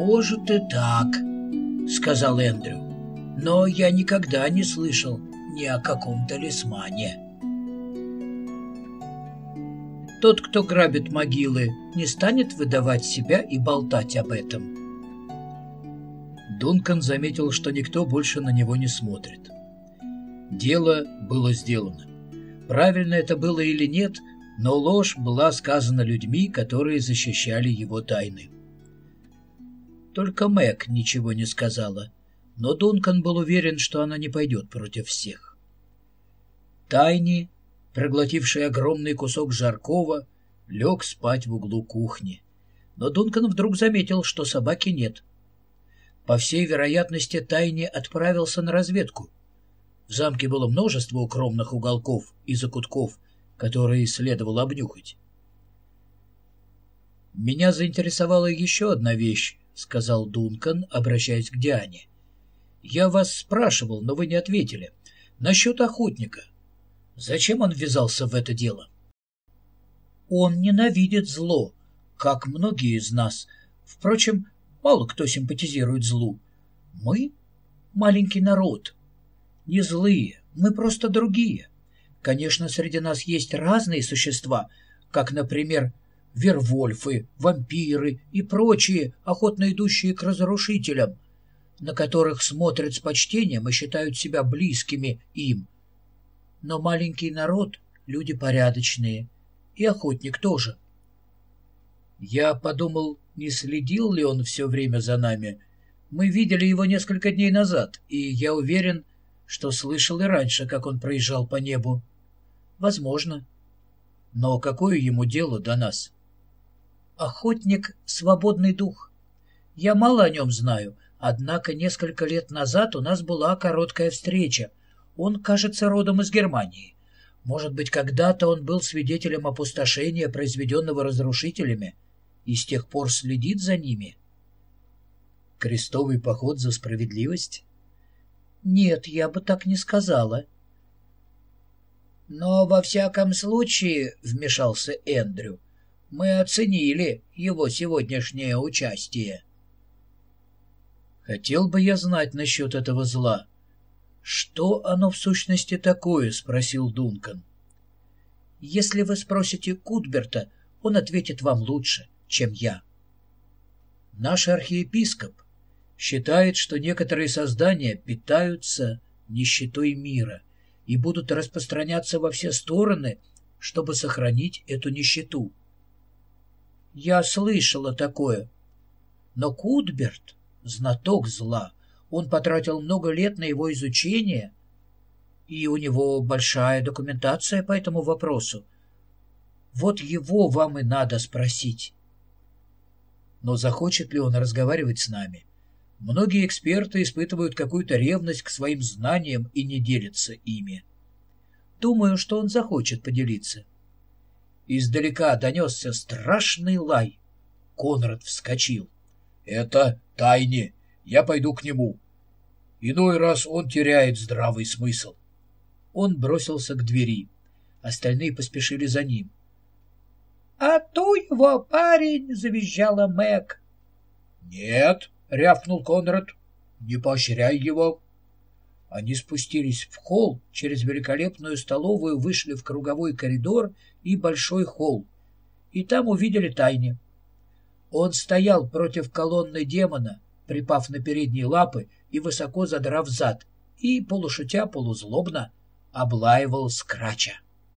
«Может и так», — сказал Эндрю. «Но я никогда не слышал ни о каком талисмане». Тот, кто грабит могилы, не станет выдавать себя и болтать об этом. Дункан заметил, что никто больше на него не смотрит. Дело было сделано. Правильно это было или нет, но ложь была сказана людьми, которые защищали его тайны. Только Мэг ничего не сказала, но Дункан был уверен, что она не пойдет против всех. Тайни, проглотивший огромный кусок жаркого, лег спать в углу кухни. Но Дункан вдруг заметил, что собаки нет. По всей вероятности, Тайни отправился на разведку. В замке было множество укромных уголков и закутков, которые следовало обнюхать. «Меня заинтересовала еще одна вещь», — сказал Дункан, обращаясь к Диане. «Я вас спрашивал, но вы не ответили. Насчет охотника. Зачем он ввязался в это дело?» «Он ненавидит зло, как многие из нас. Впрочем, мало кто симпатизирует злу. Мы — маленький народ. Не злые, мы просто другие. Конечно, среди нас есть разные существа, как, например, вервольфы, вампиры и прочие, охотно идущие к разрушителям, на которых смотрят с почтением и считают себя близкими им. Но маленький народ — люди порядочные, и охотник тоже. Я подумал, не следил ли он все время за нами. Мы видели его несколько дней назад, и я уверен, что слышал и раньше, как он проезжал по небу. Возможно. Но какое ему дело до нас? Охотник — свободный дух. Я мало о нем знаю, однако несколько лет назад у нас была короткая встреча. Он, кажется, родом из Германии. Может быть, когда-то он был свидетелем опустошения, произведенного разрушителями, и с тех пор следит за ними? Крестовый поход за справедливость? Нет, я бы так не сказала. Но во всяком случае, — вмешался Эндрю, — мы оценили его сегодняшнее участие. Хотел бы я знать насчет этого зла. Что оно в сущности такое? — спросил Дункан. Если вы спросите Кутберта, он ответит вам лучше, чем я. Наш архиепископ считает, что некоторые создания питаются нищетой мира — и будут распространяться во все стороны, чтобы сохранить эту нищету. Я слышала такое. Но Кутберт — знаток зла. Он потратил много лет на его изучение, и у него большая документация по этому вопросу. Вот его вам и надо спросить. Но захочет ли он разговаривать с нами? Многие эксперты испытывают какую-то ревность к своим знаниям и не делятся ими. Думаю, что он захочет поделиться. Издалека донесся страшный лай. Конрад вскочил. — Это Тайне. Я пойду к нему. Иной раз он теряет здравый смысл. Он бросился к двери. Остальные поспешили за ним. — А то его парень! — завизжала Мэг. — Нет, — рявкнул Конрад, — не поощряй его. Они спустились в холл, через великолепную столовую вышли в круговой коридор и большой холл. И там увидели Тайни. Он стоял против колонны демона, припав на передние лапы и высоко задрав зад, и, полушутя, полузлобно, облаивал скрача.